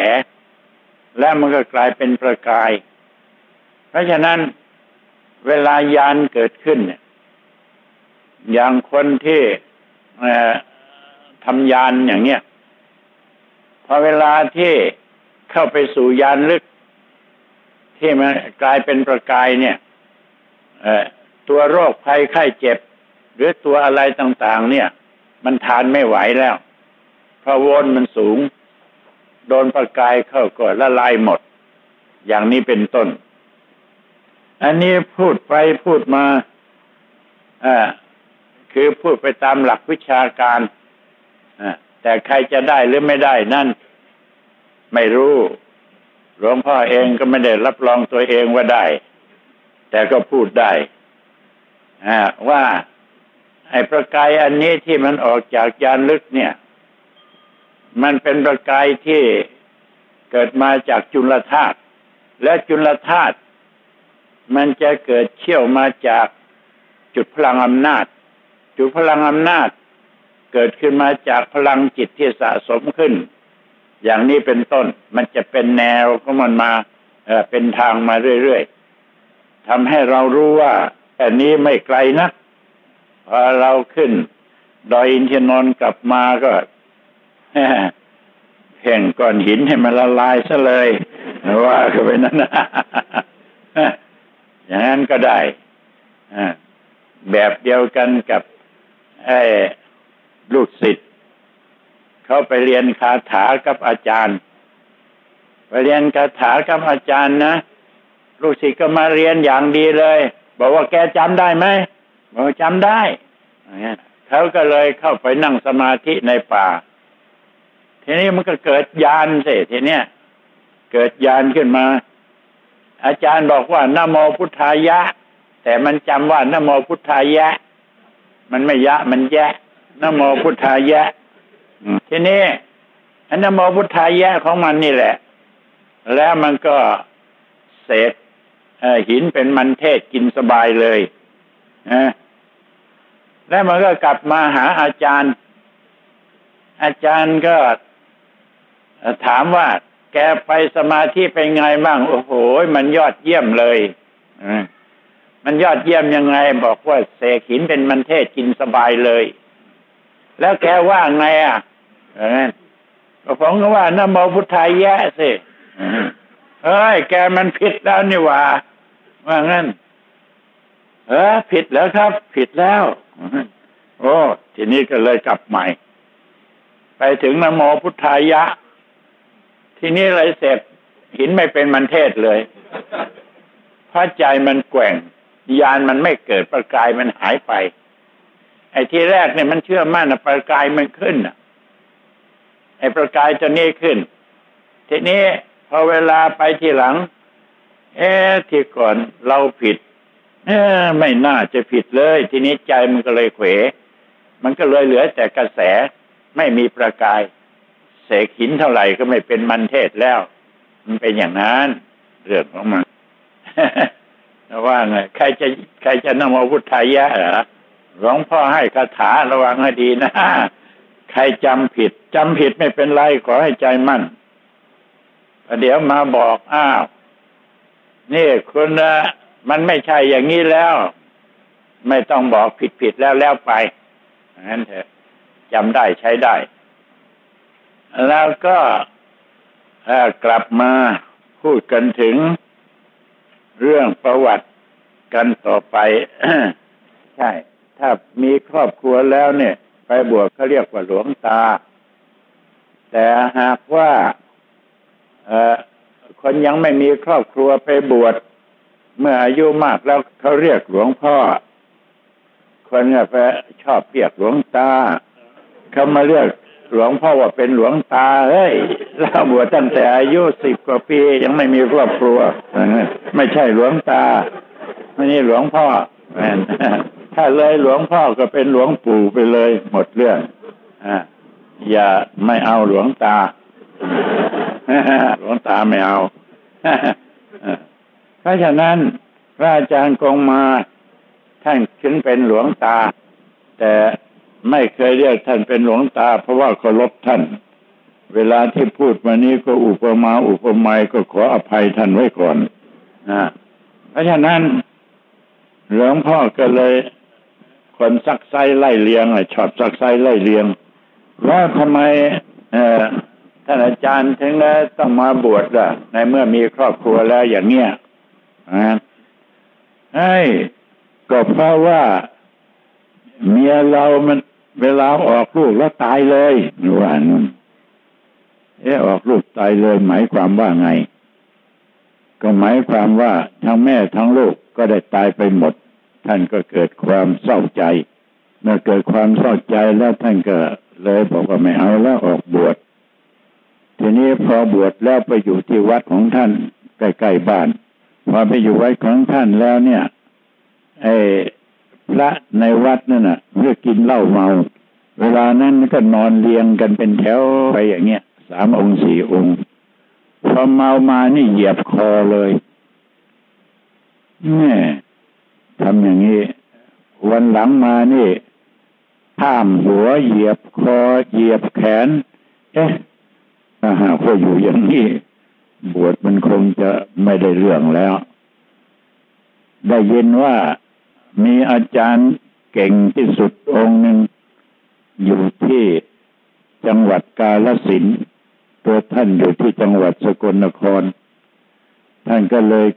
และมันก็กลายเป็นประกาย เพราะฉะนั้นเวลายานเกิดขึ้นเนี่ย อย่างคนที่ทำยานอย่างเนี้ยพอเวลาที่เข้าไปสู่ยานลึก ที่มันกลายเป็นประกายเนี่ย ตัวโรคภัยไข้เจ็บ หรือตัวอะไรต่างๆ เนี่ย มันทานไม่ไหวแล้วเพราะวนมันสูง โดนประกายเข้าก็ละลายหมด อย่างนี้เป็นต้น อันนี้พูดไปพูดมาอ่าคือพูดไปตามหลักวิชาการอ่าแต่ใครจะได้หรือไม่ได้นั่น ไม่รู้ หลวงพ่อเองก็ไม่ได้รับรองตัวเองว่าได้ แต่ก็พูดได้ ว่า ไอ้ประกายอันนี้ที่มันออกจากยานลึกเนี่ย มันเป็นประกายที่เกิดมาจากจุลธาตุและจุลธาตุมันจะเกิดเชี่ยวมาจากจุดพลังอำนาจ จุดพลังอำนาจ เกิดขึ้นมาจากพลังจิตที่สะสมขึ้น อย่างนี้เป็นต้น มันจะเป็นแนวของมันมาเเป็นทางมาเรื่อยๆทำให้เรารู้ว่า แต่นี้ไม่ไกลนะพอเราขึ้น ดอยอินทนนท์กลับมาก็เพ่งก้อนหินให้มันละลายซะเลยว่าก็เป็นนั้นนะอย่างนั้นก็ได้แบบเดียวกันกับไอ้ลูกศิษย์เขาไปเรียนคาถากับอาจารย์ ไปเรียนคาถากับอาจารย์นะลูกศิษย์ก็มาเรียนอย่างดีเลย บอกว่าแกจำได้ไหมบอกจำได้เขาก็เลยเข้าไปนั่งสมาธิในป่า ทีนี้มันก็เกิดยานสิทีเนี้ยเกิดยานขึ้นมา อาจารย์บอกว่านโมพุทธายะ แต่มันจำว่านโมพุทธายะ มันไม่ยะ มันแยะนโมพุทธายะทีนี้อันนโมพุทธายะของมันนี่แหละ แล้วมันก็เศษ หินเป็นมันเทศกินสบายเลยนะแล้วมันก็กลับมาหาอาจารย์ อาจารย์ก็ถามว่า แกไปสมาธิไปไงบ้าง โอ้โห มันยอดเยี่ยมเลยมันยอดเยี่ยมยังไง บอกว่าเสกหินเป็นมันเทศกินสบายเลย แล้วแกว่าไงอะก็ผมก็ว่านโมพุทธายะสิเฮ้ย แกมันผิดแล้วนี่ว่า ว่างั้น เออผิดแล้วครับ ผิดแล้วโอ้ทีนี้ก็เลยกลับใหม่ ไปถึงนโมพุทธายะ ทีนี้เลยเสร็จหินไม่เป็นมันเทศเลยพระใจมันแกว่งยานมันไม่เกิดประกายมันหายไป ไอ้ที่แรกเนี่ยมันเชื่อมั่นนะประกายมันขึ้นไอ้ประกายจะนี้ขึ้น ทีนี้พอเวลาไปทีหลัง เอ๊ที่ก่อนเราผิด เอ๊ไม่น่าจะผิดเลย ทีนี้ใจมันก็เลยเขวมันก็เลยเหลือแต่กระแสไม่มีประกาย เสกหินเท่าไหร่ก็ไม่เป็นมันเทศแล้ว มันเป็นอย่างนั้นเรื่องของมันว่าไงใครจะใครจะนำอาวุธไทยะเหรอหลวงพ่อให้คาถาระวังให้ดีนะ ใครจำผิดจำผิดไม่เป็นไรขอให้ใจมั่นเดี๋ยวมาบอกอ้าว นี่คุณมันไม่ใช่อย่างนี้แล้ว ไม่ต้องบอกผิดผิดแล้วแล้วไปงั้นเถอะจำได้ใช้ได้ แล้วก็กลับมาพูดกันถึงเรื่องประวัติกันต่อไปใช่ ถ้ามีครอบครัวแล้วเนี่ย ไปบวชเขาเรียกว่าหลวงตา แต่หากว่า คนยังไม่มีครอบครัวไปบวชเมื่ออายุมากแล้วเขาเรียกหลวงพ่อ คนก็ไปชอบเรียกหลวงตาเขามาเรียกหลวงพ่อว่าเป็นหลวงตาเฮ้ยเราบวชตั้งแต่อายุสิบกว่าปียังไม่มีครอบครัวไม่ใช่หลวงตาไม่นี่หลวงพ่อถ้าเลยหลวงพ่อก็เป็นหลวงปู่ไปเลย หมดเรื่องอย่าไม่เอาหลวงตา หลวงตาไม่เอาเพราะฉะนั้นพระอาจารย์กงมาท่านขึ้นเป็นหลวงตา แต่ไม่เคยเรียกท่านเป็นหลวงตา เพราะว่าเคารพท่าน เวลาที่พูดมานี้ก็อุปมาอุปไมยก็ขออภัยท่านไว้ก่อนนะเพราะฉะนั้นหลวงพ่อก็เลย คนซักไซไล่เลียงชอบซักไซไล่เลียงว่าทำไม ท่านอาจารย์ถึงได้วต้องมาบวชล่ะ ในเมื่อมีครอบครัวแล้วอย่างเงี้ยนะไอ้ก็เพราะว่าเมียเรามันเวลาออกลูกแล้วตายเลยว่านั่นเออออกลูกตายเลย หมายความว่าไง ก็หมายความว่าทั้งแม่ทั้งลูกก็ได้ตายไปหมด ท่านก็เกิดความเศร้าใจ เมื่อเกิดความเศร้าใจแล้วท่านก็เลยบอกว่าไม่เอาแล้วออกบวช ทีนี้พอบวชแล้วไปอยู่ที่วัดของท่านใกล้ๆบ้าน พอไปอยู่วัดของท่านแล้วเนี่ย ไอ้พระในวัดนั่นน่ะเมื่อกินเหล้าเมา เวลานั้นก็นอนเรียงกันเป็นแถวไปอย่างเงี้ยสามองค์สี่องค์พอเมามานี่เหยียบคอเลยแม่ทำอย่างนี้ วันหลังมานี่ข้ามหัวเหยียบคอเหยียบแขน เอ๊ะ ถ้าหากว่าอยู่อย่างนี้บวชมันคงจะไม่ได้เรื่องแล้ว ได้ยินว่ามีอาจารย์เก่งที่สุดองค์หนึ่ง อยู่ที่จังหวัดกาลสินตัวท่านอยู่ที่จังหวัดสกลนคร ท่านก็เลย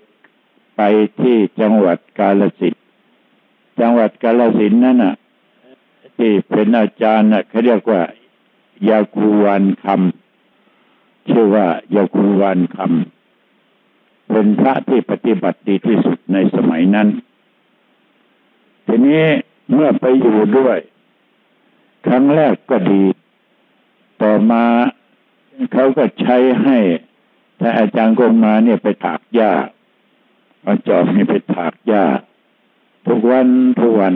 ไปที่จังหวัดกาลสินจังหวัดกาลสินนั่นน่ะ ที่เป็นอาจารย์น่ะเขาเรียกว่ายาคูวันคำ ชื่อว่ายาคูวันคำเป็นพระที่ปฏิบัติดีที่สุดในสมัยนั้น ทีนี้เมื่อไปอยู่ด้วย ครั้งแรกก็ดี ต่อมาเขาก็ใช้ให้ถ้าอาจารย์กงมาเนี่ยไปถากหญ้าเอาจอบนี่ไปถากหญ้าทุกวันทุกวัน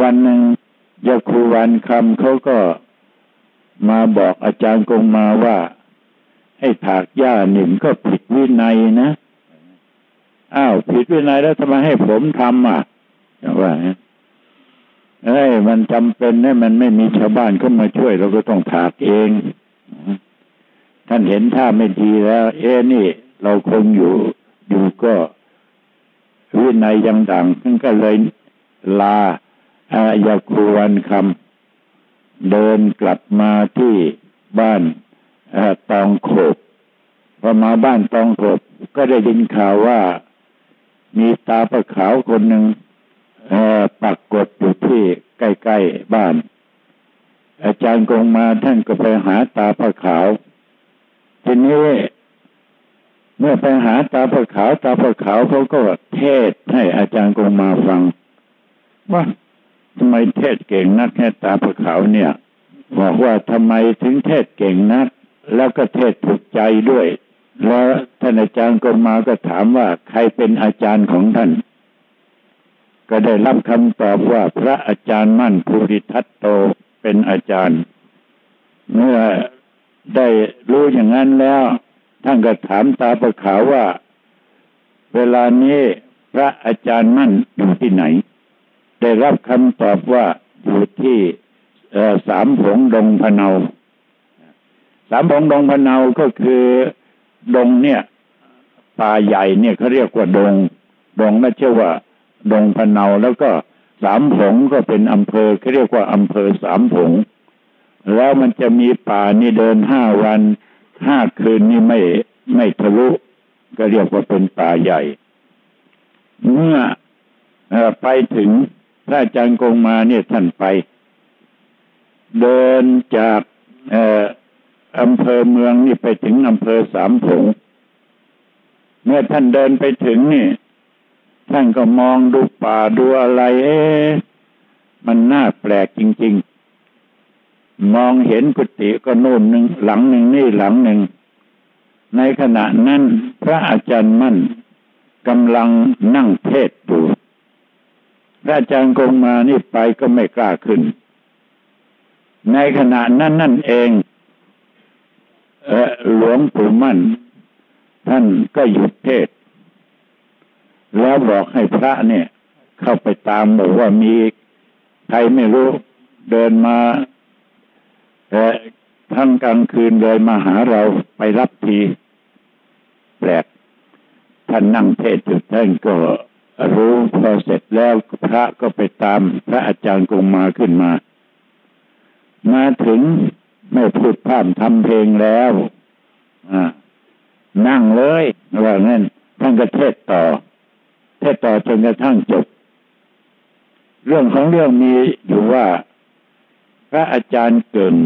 วันหนึ่งยาครูวันคำเขาก็มาบอกอาจารย์กงมาว่า ให้ถากหญ้าหนึ่งก็ผิดวินัยนะอ้าวผิดวินัยแล้วทำไมให้ผมทำอะว่าเอ้ยมันจำเป็นเนี่ยมันไม่มีชาวบ้านเข้ามาช่วย เราก็ต้องถากเอง ท่านเห็นท่าไม่ดีแล้ว เอ้นี่ เราคงอยู่อยู่ก็วินัยยังดังท่านก็เลยลาอายาคูวันคำเดินกลับมาที่บ้าน ตองโขบพอมาบ้านตองโขบก็ได้ยินข่าวว่ามีตาประขาวคนหนึ่งปักกดอยู่ที่ใกล้ๆบ้าน อาจารย์กงมาท่านก็ไปหาตาประขาว ทีนี้เมื่อไปหาตาประขาว ตาประขาวเขาก็เทศให้อาจารย์กงมาฟัง ว่าทำไมเทศเก่งนักแค่ตาประขาวเนี่ย บอกว่าทำไมถึงเทศเก่งนัก แล้วก็เทศถูกใจด้วย แล้วท่านอาจารย์กงมาก็ถามว่าใครเป็นอาจารย์ของท่าน ก็ได้รับคำตอบว่าพระอาจารย์มั่นภูริทัตโตเป็นอาจารย์ เมื่อได้รู้อย่างนั้นแล้ว ท่านก็ถามตาประขาวว่า เวลานี้พระอาจารย์มั่นอยู่ที่ไหน ได้รับคำตอบว่าอยู่ที่สามผงดงพะเนา สามผงดงพะเนาก็คือดงเนี่ยป่าใหญ่เนี่ยเขาเรียกว่าดง ดงไม่ใช่ว่า ดงพะเนาแล้วก็สามผงก็เป็นอำเภอเขาเรียกว่าอำเภอสามผง แล้วมันจะมีป่านี่เดินห้าวันห้าคืนนี่ไม่ไม่ทะลุ ก็เรียกว่าเป็นป่าใหญ่ เมื่อไปถึงพระอาจารย์กงมาเนี่ยท่านไป เดินจาก อำเภอเมืองนี่ไปถึงอำเภอสามผงเมื่อท่านเดินไปถึงนี่ ท่านก็มองดูป่าดูอะไร เอ๊มันน่าแปลกจริง ๆ มองเห็นกุฏิก็โน่นหนึ่งหลังหนึ่งนี่หลังหนึ่ง ในขณะนั้นพระอาจารย์มั่นกำลังนั่งเทศอยู่พระอาจารย์กงมานี่ไปก็ไม่กล้าขึ้น ในขณะนั้นนั่นเอง หลวงปู่มั่น ท่านก็หยุดเทศ แล้วบอกให้พระเนี่ย เข้าไปตามบอกว่ามีใครไม่รู้เดินมาแต่ทั้งกลางคืนเลยมาหาเราไปรับทีแปลกท่านนั่งเทศจุดท่านก็รู้พอเสร็จแล้วพระก็ไปตามพระอาจารย์กงมาขึ้นมา มาถึง ไม่พูดพร่ำทำเพลงแล้วนั่งเลยว่างั้นท่านก็เทศต่อ เทศต่อจนกระทั่งจบ เรื่องของเรื่องมีอยู่ว่า พระอาจารย์เกิง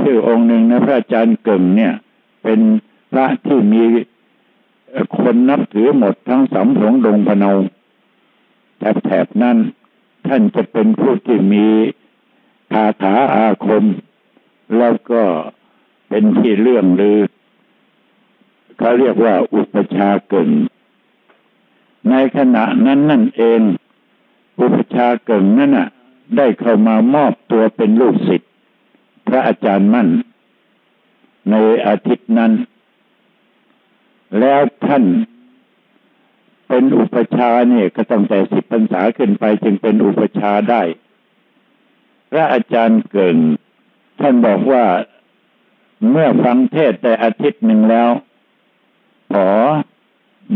ชื่อองค์หนึ่งนะพระอาจารย์เกิงเนี่ย เป็นพระที่มีคนนับถือหมดทั้งสามผงดงพนงแถบๆนั้น ท่านจะเป็นผู้ที่มีคาถาอาคม แล้วก็เป็นที่เรื่องลือเขาเรียกว่าอุปชาเกิงในขณะนั้นนั่นเอง อุปชาเก่งนั่นน่ะ ได้เข้ามามอบตัวเป็นลูกศิษย์พระอาจารย์มั่น ในอาทิตย์นั้น แล้วท่านเป็นอุปชาเนี่ยก็ต้องแต่สิบพรรษาขึ้นไปจึงเป็นอุปชาได้ พระอาจารย์เก่ง ท่านบอกว่าเมื่อฟังเทศแต่อาทิตย์หนึ่งแล้ว ขอ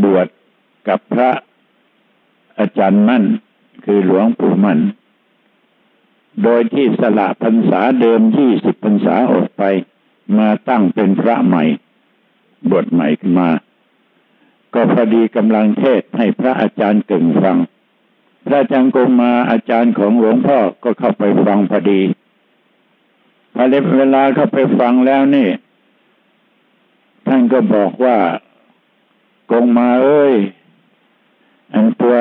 บวชกับพระอาจารย์มั่น คือหลวงปู่มั่น โดยที่สละพรรษาเดิมยี่สิบพรรษาออกไป มาตั้งเป็นพระใหม่บทใหม่ขึ้นมา ก็พอดีกำลังเทศให้พระอาจารย์เก่งฟัง พระอาจารย์กงมาอาจารย์ของหลวงพ่อก็เข้าไปฟังพอดี พอเวลาเข้าไปฟังแล้วนี่ ท่านก็บอกว่ากงมาเอ้ย อันตัว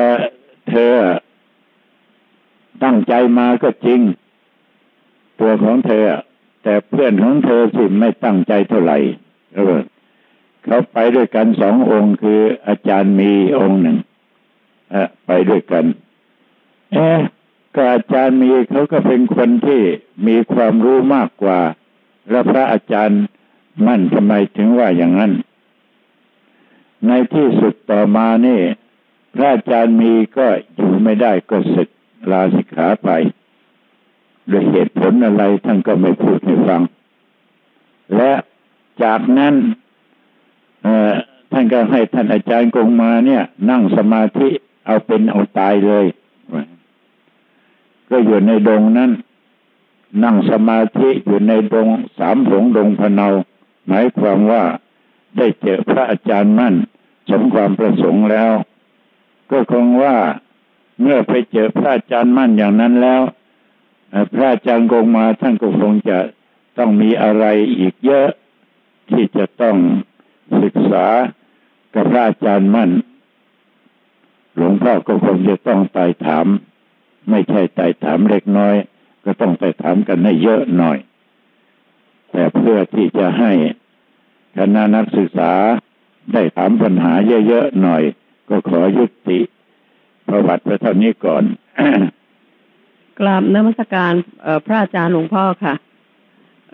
เธอ ตั้งใจมาก็จริง ตัวของเธอ แต่เพื่อนของเธอสิไม่ตั้งใจเท่าไหร่เออเขาไปด้วยกันสององค์คืออาจารย์มีองค์หนึ่งไปด้วยกัน เอ๊ ก็อาจารย์มีเขาก็เป็นคนที่มีความรู้มากกว่า แล้วพระอาจารย์มั่นทำไมถึงว่าอย่างนั้น ในที่สุดต่อมานี่ พระอาจารย์มีก็อยู่ไม่ได้ก็สึกลาสิกขาไปโดยเหตุผลอะไรท่านก็ไม่พูดให้ฟัง และจากนั้นท่านก็ให้ท่านอาจารย์กงมาเนี่ย นั่งสมาธิเอาเป็นเอาตายเลย ก็อยู่ในดงนั้น นั่งสมาธิอยู่ในดงสามหลงดงพะเนา หมายความว่าได้เจอพระอาจารย์มั่น สมความประสงค์แล้ว ก็คงว่าเมื่อไปเจอพระอาจารย์มั่นอย่างนั้นแล้วพระอาจารย์กงมาท่านก็คงจะต้องมีอะไรอีกเยอะ ที่จะต้องศึกษากับพระอาจารย์มั่น หลวงพ่อก็คงจะต้องไต่ถาม ไม่ใช่ไต่ถามเล็กน้อย ก็ต้องไต่ถามกันให้เยอะหน่อย แต่เพื่อที่จะให้คณะนักศึกษาได้ถามปัญหาเยอะๆหน่อย ก็ขอยุติประวัติไปเท่านี้ก่อนกราบนมัสการพระอาจารย์หลวงพ่อค่ะ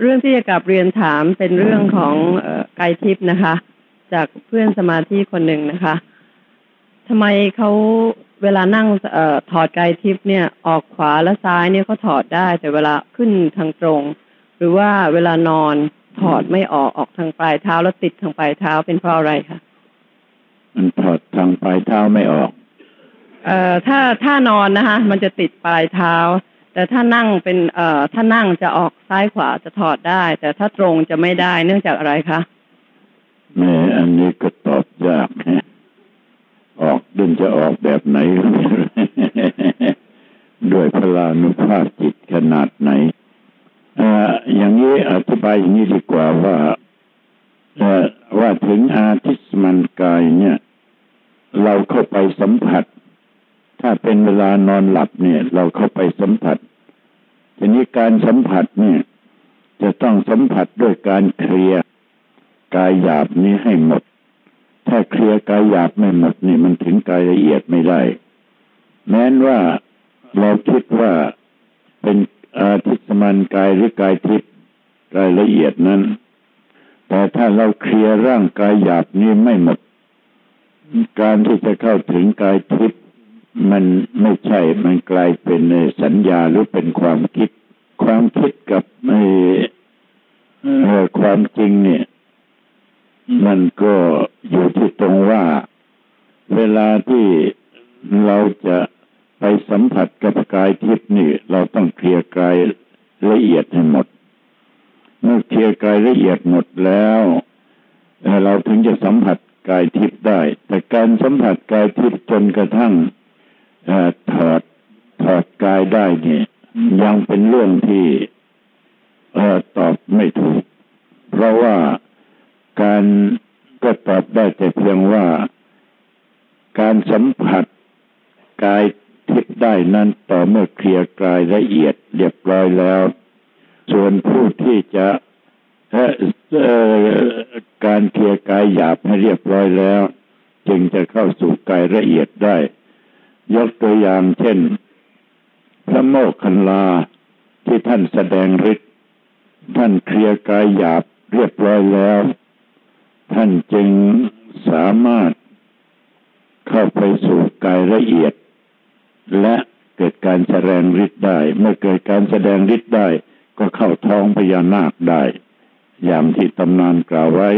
เรื่องที่จะกลับเรียนถามเป็นเรื่องของไกทิพย์นะคะ จากเพื่อนสมาธิคนหนึ่งนะคะทำไมเขา เวลานั่งอถอดไกทิพย์เนี่ยออกขวาและซ้ายเนี่ยเขาถอดได้ แต่เวลาขึ้นทางตรง หรือว่าเวลานอนถอดไม่ออกออกทางปลายเท้าแล้วติดทางปลายเท้าเป็นเพราะอะไรคะมันถอดทางปลายเท้าไม่ออก เอ่อถ้าถ้านอนนะคะมันจะติดปลายเท้า แต่ถ้านั่งเป็นเอ่อถ้านั่งจะออกซ้ายขวาจะถอดได้ แต่ถ้าตรงจะไม่ได้เนื่องจากอะไรคะแม่อันนี้ก็ตอบยาก ออกดึงจะออกแบบไหน ด้วยพลานุภาพจิตขนาดไหนออย่างนี้อธิบายอย่างนี้ดีกว่าว่าว่าถึงอาทิสมันกายเนี่ย เราเข้าไปสัมผัส ถ้าเป็นเวลานอนหลับเนี่ย เราเข้าไปสัมผัส ทีนี้การสัมผัสเนี่ย จะต้องสัมผัสด้วยการเคลียร์กายหยาบนี้ให้หมด ถ้าเคลียร์กายหยาบไม่หมดนี่มันถึงกายละเอียดไม่ได้ แม้นว่าเราคิดว่าเป็นอาทิสมันกายหรือกายทิพย์กายละเอียดนั้น แต่ถ้าเราเคลียร์ร่างกายหยาบนี้ไม่หมด การที่จะเข้าถึงกายทิพย์มันไม่ใช่ มันกลายเป็นสัญญาหรือเป็นความคิด ความคิดกับความจริงเนี่ย มันก็อยู่ที่ตรงว่า เวลาที่เราจะไปสัมผัสกับกายทิพย์นี่ เราต้องเคลียร์กายละเอียดให้หมด เมื่อเคลียร์กายละเอียดหมดแล้วเราถึงจะสัมผัสกายทิพย์ได้ แต่การสัมผัสกายทิพย์จนกระทั่งถอดถอดกายได้เนี่ยยังเป็นเรื่องที่ตอบไม่ถูก เพราะว่าการก็ตอบได้แต่เพียงว่า การสัมผัสกายทิพย์ได้นั้นต่อเมื่อเคลียร์กาย ละเอียดเรียบร้อยแล้ว ส่วนผู้ที่จะการเคลียร์กายหยาบให้เรียบร้อยแล้ว จึงจะเข้าสู่กายละเอียดได้ยกตัวอย่างเช่น พระโมกขันลาที่ท่านแสดงฤทธิ์ท่านเคลียร์กายหยาบเรียบร้อยแล้ว ท่านจึงสามารถเข้าไปสู่กายละเอียด และเกิดการแสดงฤทธิ์ได้ เมื่อเกิดการแสดงฤทธิ์ได้ ก็เข้าท้องพญานาคได้ อย่างที่ตำนานกล่าวไว้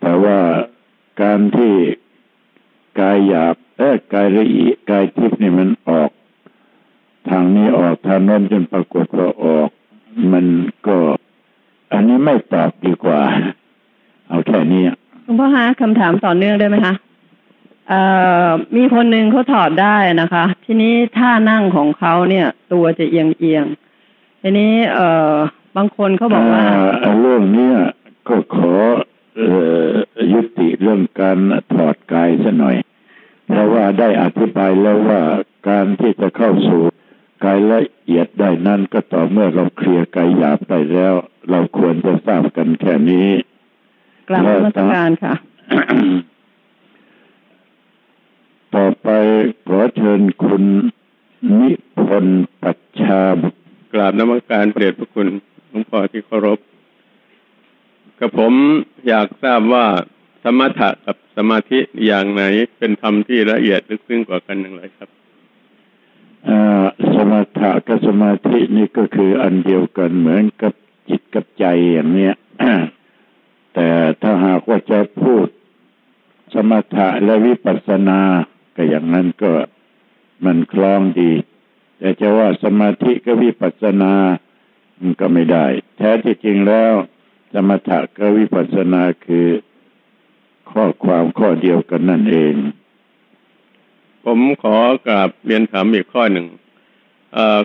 แต่ว่าการที่กายหยาบเออกายละเอียดกายทิพย์นี่มันออก ทางนี้ออกทางโน้นจนปรากฏว่าออก มันก็ อันนี้ไม่ตอบดีกว่า เอาแค่นี้หลวงพ่อฮะคำ ถามต่อเนื่องได้ไหมคะเอ่อมีคนหนึ่งเขาถอดได้นะคะ ทีนี้ท่านั่งของเขาเนี่ย ตัวจะเอียงเอียงทีนี้เอ่อบางคนเขาบอกว่าเรื่องนี้ก็ขอเอ่อยุติเรื่องการถอดกายซะหน่อย เพราะว่าได้อธิบายแล้วว่าการที่จะเข้าสู่กายละเอียดได้นั่นก็ต่อเมื่อเราเคลียร์กายหยาบได้แล้ว เราควรจะทราบกันแค่นี้กราบนมัสการค่ะ ต่อไปขอเชิญคุณนิพนธ์ปัชชาบุตรกราบนมัสการเดชพระคุณหลวงพ่อที่เคารพกับผมอยากทราบว่าสมถะกับสมาธิอย่างไหนเป็นธรรมที่ละเอียดลึกซึ้งกว่ากันอย่างไรครับอ่าสมถะกับสมาธินี่ก็คืออันเดียวกันเหมือนกับจิตกับใจอย่างเนี้ยแต่ถ้าหากว่าจะพูด สมถะและวิปัสสนาก็อย่างนั้นก็มันคล้องดี แต่จะว่าสมาธิกับวิปัสสนา มันก็ไม่ได้ แท้ที่จริงแล้ว สมถะกับวิปัสสนาคือข้อความข้อเดียวกันนั่นเอง ผมขอกราบเรียนถามอีกข้อหนึ่ง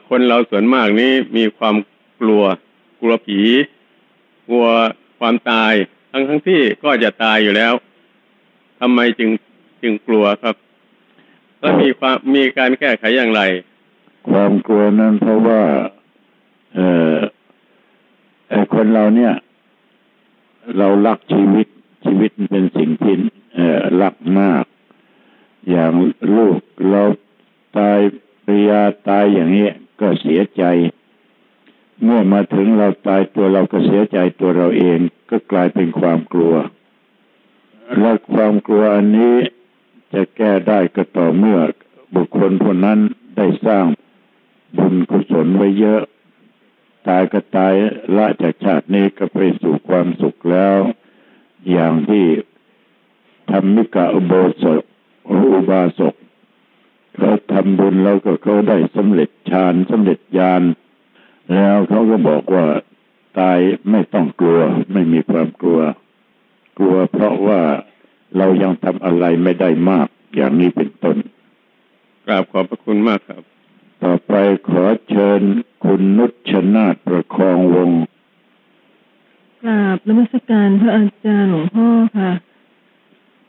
คนเราส่วนมากนี้มีความกลัว กลัวผี กลัวความตาย ทั้งทั้งที่ก็จะตายอยู่แล้ว ทำไมจึงจึงกลัวครับแล้วมีความมีการแก้ไขอย่างไร ความกลัวนั้นเพราะว่า เออไอคนเราเนี่ย เรารักชีวิตชีวิตเป็นสิ่งที่เออรักมาก อย่างลูกเราตายปริยาตายอย่างนี้ก็เสียใจ เมื่อมาถึงเราตายตัวเราก็เสียใจตัวเราเองก็กลายเป็นความกลัว และความกลัวอันนี้จะแก้ได้ก็ต่อเมื่อบุคคลคนนั้นได้สร้างบุญกุศลไว้เยอะ ตายก็ตายละจากชาตินี้ก็ไปสู่ความสุขแล้ว อย่างที่ธรรมิกาอุโบสถอุบาสกเขาทำบุญแล้วก็เขาได้สำเร็จฌานสำเร็จญาณแล้วเขาก็บอกว่าตายไม่ต้องกลัว ไม่มีความกลัว กลัวเพราะว่าเรายังทำอะไรไม่ได้มากอย่างนี้เป็นต้นกราบขอบพระคุณมากครับ ต่อไปขอเชิญคุณนุชนาถประคองวงศ์กราบนมัสการพระอาจารย์หลวงพ่อค่ะ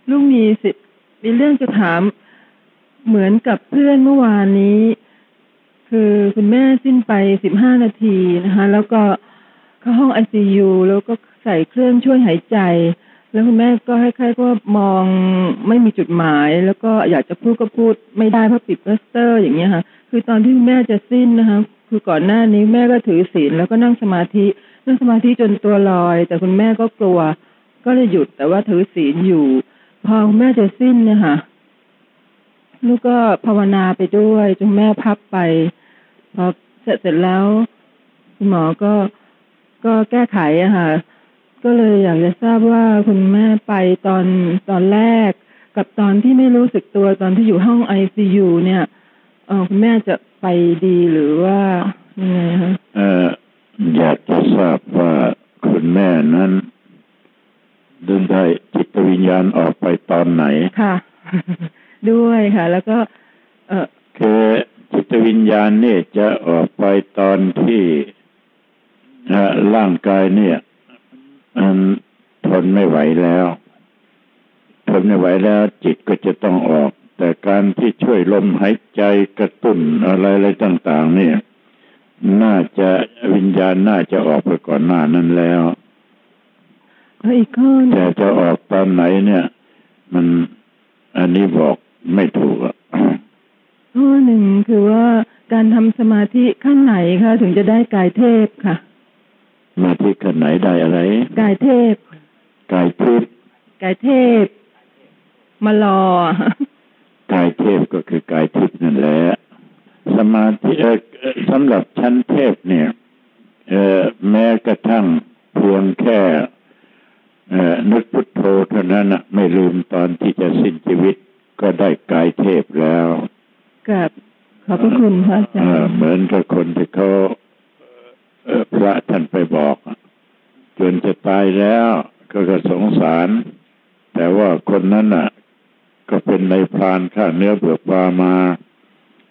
ลูกมีสิมีเรื่องจะถามเหมือนกับเพื่อนเมื่อวานนี้ คือคุณแม่สิ้นไปสิบห้านาทีนะคะ แล้วก็เข้าห้องไอซียูแล้วก็ใส่เครื่องช่วยหายใจ แล้วคุณแม่ก็ให้ใครก็มองไม่มีจุดหมาย แล้วก็อยากจะพูดก็พูดไม่ได้เพราะปิดเบสเตอร์อย่างเงี้ยค่ะ คือตอนที่คุณแม่จะสิ้นนะคะ คือก่อนหน้านี้แม่ก็ถือศีลแล้วก็นั่งสมาธินั่งสมาธิจนตัวลอย แต่คุณแม่ก็กลัว ก็เลยหยุดแต่ว่าถือศีลอยู่ พอคุณแม่จะสิ้นเนี่ยค่ะลูกก็ภาวนาไปด้วยจนแม่พับไปพอเสร็จเสร็จแล้วคุณหมอก็ก็แก้ไขอะค่ะ ก็เลยอยากจะทราบว่าคุณแม่ไปตอนตอนแรก กับตอนที่ไม่รู้สึกตัวตอนที่อยู่ห้องไอซียูเนี่ยเออคุณแม่จะไปดีหรือว่ายังไงคะเอ่ออยากจะทราบว่าคุณแม่นั้นเดินได้จิตวิญญาณออกไปตอนไหนค่ะ ด้วยค่ะ แล้วก็ เออคือจิตวิญญาณเนี่ยจะออกไปตอนที่เอ่อร่างกายเนี่ย มันทนไม่ไหวแล้ว ทนไม่ไหวแล้ว จิตก็จะต้องออก แต่การที่ช่วยลมหายใจกระตุ้นอะไรอะไรต่าง ๆ เนี่ย น่าจะวิญญาณน่าจะออกไปก่อนหน้านั้นแล้วแล้วอีกข้อหนึ่แต่งจะออกตอนไหนเนี่ย มันอันนี้บอกไม่ถูกอะข้อหนึ่งคือว่าการทำสมาธิขั้นไหนคะถึงจะได้กายเทพค่ะ มาที่ขนไหนได้อะไร กายเทพ กายทิพย์กายเทพ มารอกายเทพก็คือกายทิพย์นั่นแหละ สมาธิเอ่อเอ่อสำหรับชั้นเทพเนี่ยเอ่อแม้กระทั่งเพียงแค่เอ่อนึกพุทโธเท่านั้นน่ะไม่ลืมตอนที่จะสิ้นชีวิตก็ได้กายเทพแล้วกับขอบพระคุณพระอาจาเอ่อรย์เหมือนกับคนที่เขาเอ่อ พระท่านไปบอก จนจะตายแล้ว ก็ก็สงสาร แต่ว่าคนนั้นน่ะ ก็เป็นในพรานข้าเนื้อเบือกปลามา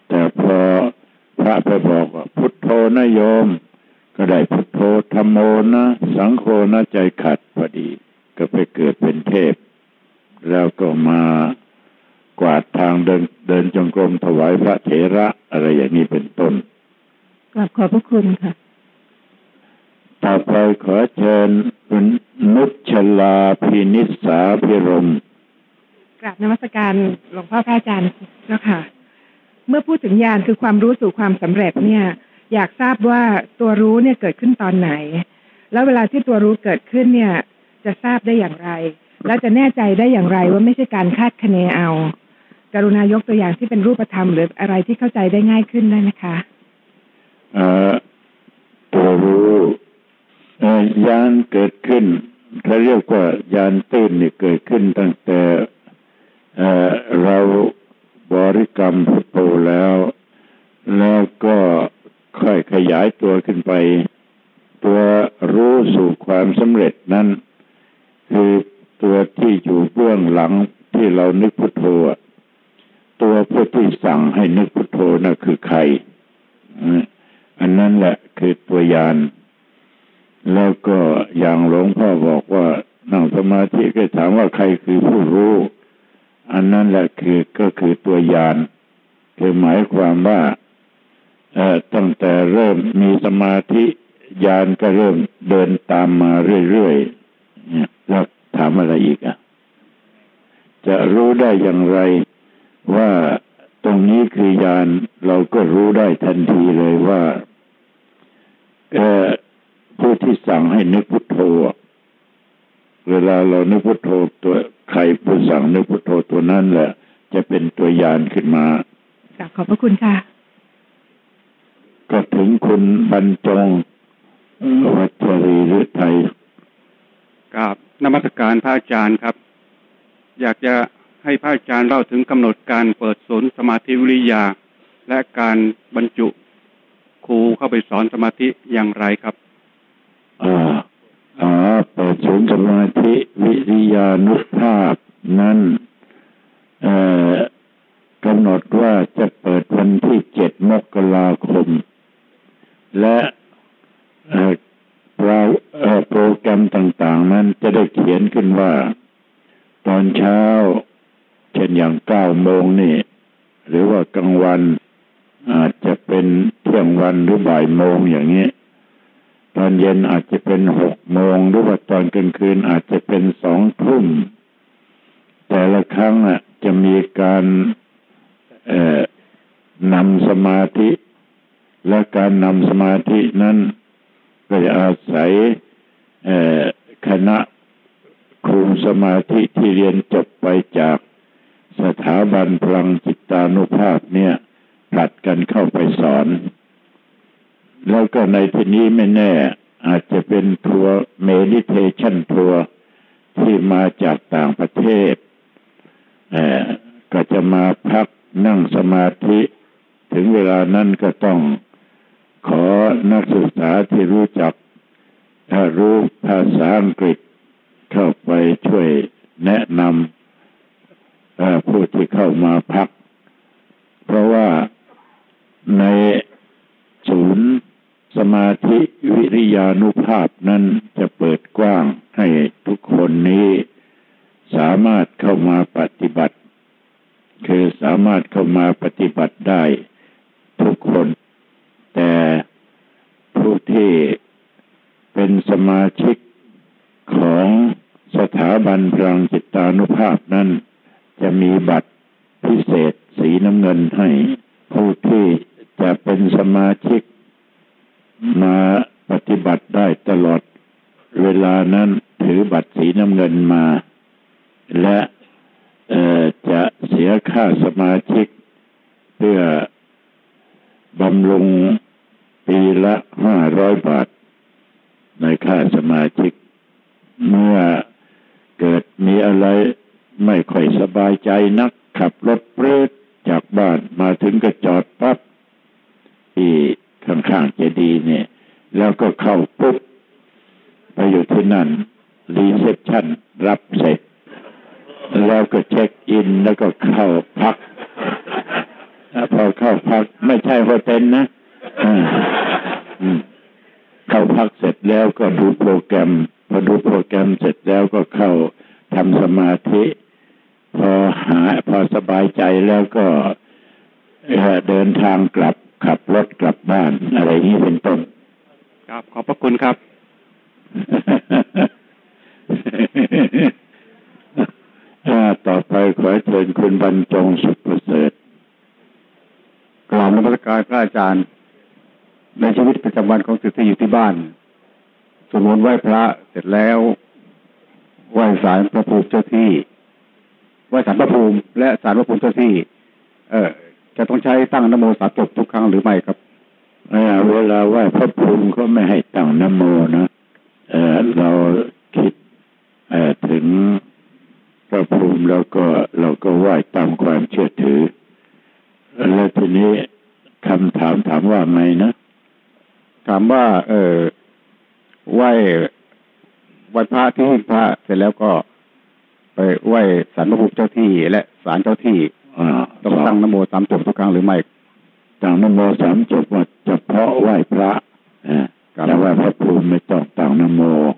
แต่พอพระไปบอกว่าพุทโธนะโยม ก็ได้พุทโธธรรมโมนะ สังโฆนะใจขัดพอดี ก็ไปเกิดเป็นเทพ แล้วก็มากวาดทางเดินเดินจงกรมถวายพระเถระอะไรอย่างนี้เป็นต้นกราบขอบพระคุณค่ะ ต่อไปขอเชิญคุณนุชลาพินิสาพิรมกราบนมัสการหลวงพ่อพระอาจารย์เจ้าค่ะ เมื่อพูดถึงญาณคือความรู้สู่ความสำเร็จเนี่ย อยากทราบว่าตัวรู้เนี่ยเกิดขึ้นตอนไหน แล้วเวลาที่ตัวรู้เกิดขึ้นเนี่ย จะทราบได้อย่างไร แล้วจะแน่ใจได้อย่างไรว่าไม่ใช่การคาดคะเนเอา กรุณายกตัวอย่างที่เป็นรูปธรรมหรืออะไรที่เข้าใจได้ง่ายขึ้นได้ไหมคะเอ่อตัวรู้เอ่อ ยานเกิดขึ้นเขาเรียกว่ายานตื้นนี่เกิดขึ้นตั้งแต่เราบริกรรมพุทโธแล้ว แล้วก็ค่อยขยายตัวขึ้นไป ตัวรู้สู่ความสำเร็จนั้น คือตัวที่อยู่เบื้องหลังที่เรานึกพุทโธตัวผู้ที่สั่งให้นึกพุทโธนั่นคือใคร อันนั้นแหละคือตัวยาน แล้วก็อย่างหลวงพ่อบอกว่านั่งสมาธิก็ถามว่าใครคือผู้รู้ อันนั้นแหละคือก็คือตัวยานคือหมายความว่าตั้งแต่เริ่มมีสมาธิยานก็เริ่มเดินตามมาเรื่อยๆแล้วถามอะไรอีกอะ จะรู้ได้อย่างไรว่าตรงนี้คือยานเราก็รู้ได้ทันทีเลยว่า เออ ผู้ที่สั่งให้นึกพุทโธอะเวลาเรานึกพุทโธตัวใครผู้สั่งนึกพุทโธตัวนั้นแหละ จะเป็นตัวยานขึ้นมากราบขอบพระคุณค่ะ ก็ถึงคุณบรรจงวัชรีหรือไทยกับนมัสการพระอาจารย์ครับ อยากจะให้พระอาจารย์เล่าถึงกำหนดการเปิดศูนย์สมาธิวิริยา และการบรรจุครูเข้าไปสอนสมาธิอย่างไรครับ อ่าอ่าเปิดศูนย์สมาธิวิริยานุภาพ นั้นเอ่อกำหนดว่าจะเปิดวันที่เจ็ดมกราคม และเรเอ่อโปรแกรมต่างๆ นั้นจะได้เขียนขึ้นว่า ตอนเช้า เช่นอย่างเก้าโมงนี่ หรือว่ากลางวันอาจจะเป็นเที่ยงวันหรือบ่ายโมงอย่างนี้ ตอนเย็นอาจจะเป็นหกโมงหรือว่าตอนกลางคืนอาจจะเป็นสองทุ่ม แต่ละครั้งอะจะมีการนำสมาธิ และการนำสมาธินั้นก็จะอาศัยคณะครูสมาธิที่เรียนจบไปจากสถาบันพลังจิตานุภาพเนี่ยผลัดกันเข้าไปสอน แล้วก็ในที่นี้ไม่แน่ อาจจะเป็นทัวร์ meditation tour ที่มาจากต่างประเทศก็จะมาพักนั่งสมาธิ ถึงเวลานั้นก็ต้องขอนักศึกษาที่รู้จัก ถ้ารู้ภาษาอังกฤษเข้าไปช่วยแนะนำผู้ที่เข้ามาพัก เพราะว่าในศูนย์ สมาธิวิริยานุภาพนั้นจะเปิดกว้างให้ทุกคนนี้สามารถเข้ามาปฏิบัติ คือสามารถเข้ามาปฏิบัติได้ทุกคน แต่ผู้ที่เป็นสมาชิกของสถาบันพลังจิตานุภาพนั้น จะมีบัตรพิเศษสีน้ำเงินให้ ผู้ที่จะเป็นสมาชิก มาปฏิบัติได้ตลอดเวลานั้นถือบัตรสีน้ำเงินมา และจะเสียค่าสมาชิก เพื่อบำรุงปีละห้าร้อยบาท ในค่าสมาชิก เมื่อเกิดมีอะไรไม่ค่อยสบายใจนัก ขับรถเปรดจากบ้านมาถึงก็จอดปั๊บที่ ข้างๆเจดีย์เนี่ย แล้วก็เข้าปุ๊บไปอยู่ที่นั่นreception รับเสร็จ แล้วก็เช็คอินแล้วก็เข้าพักพอเข้าพักไม่ใช่ hotel นะเข้าพักเสร็จแล้วก็ดูโปรแกรมพอดูโปรแกรมเสร็จแล้วก็เข้าทำสมาธิ พอหาพอสบายใจแล้วก็เดินทางกลับ ขับรถกลับบ้านอะไรนี้เป็นต้นครับขอบพระคุณครับถ้าต่อไปขอเชิญคุณบรรจงสุขประเสริฐกราบนมัสการพระอาจารย์ ในชีวิตประจำวันของสิทธิอยู่ที่บ้านสวดมนต์ไหว้พระเสร็จแล้วไหว้ศาลพระภูมิเจ้าที่ไหว้ศาลพระภูมิและศาลพระภูมิเจ้าที่ เออ จะต้องใช้ตั้งนโมสามจบทุกครั้งหรือไม่ครับเอเวลาไหว้พระภูมิก็ไม่ให้ตั้งนโมนะเอเราคิดอถึงพระภูมิแล้วก็เราก็ไหว้ตามความเชื่อถือ แล้วทีนี้คำถามถามว่าไงนะ ถามว่า เออไหว้ไหว้พระที่หิ้งพระเสร็จแล้วก็ ไปไหว้ศาลพระภูมิเจ้าที่และศาลเจ้าที่ ต้องตั้งนโมสามจบทุกครั้งหรือไม่ตั้งนโมสามจบว่าเฉพาะไหว้พระเออครับแต่ว่าพระภูมิไม่ต้องตั้งนโมค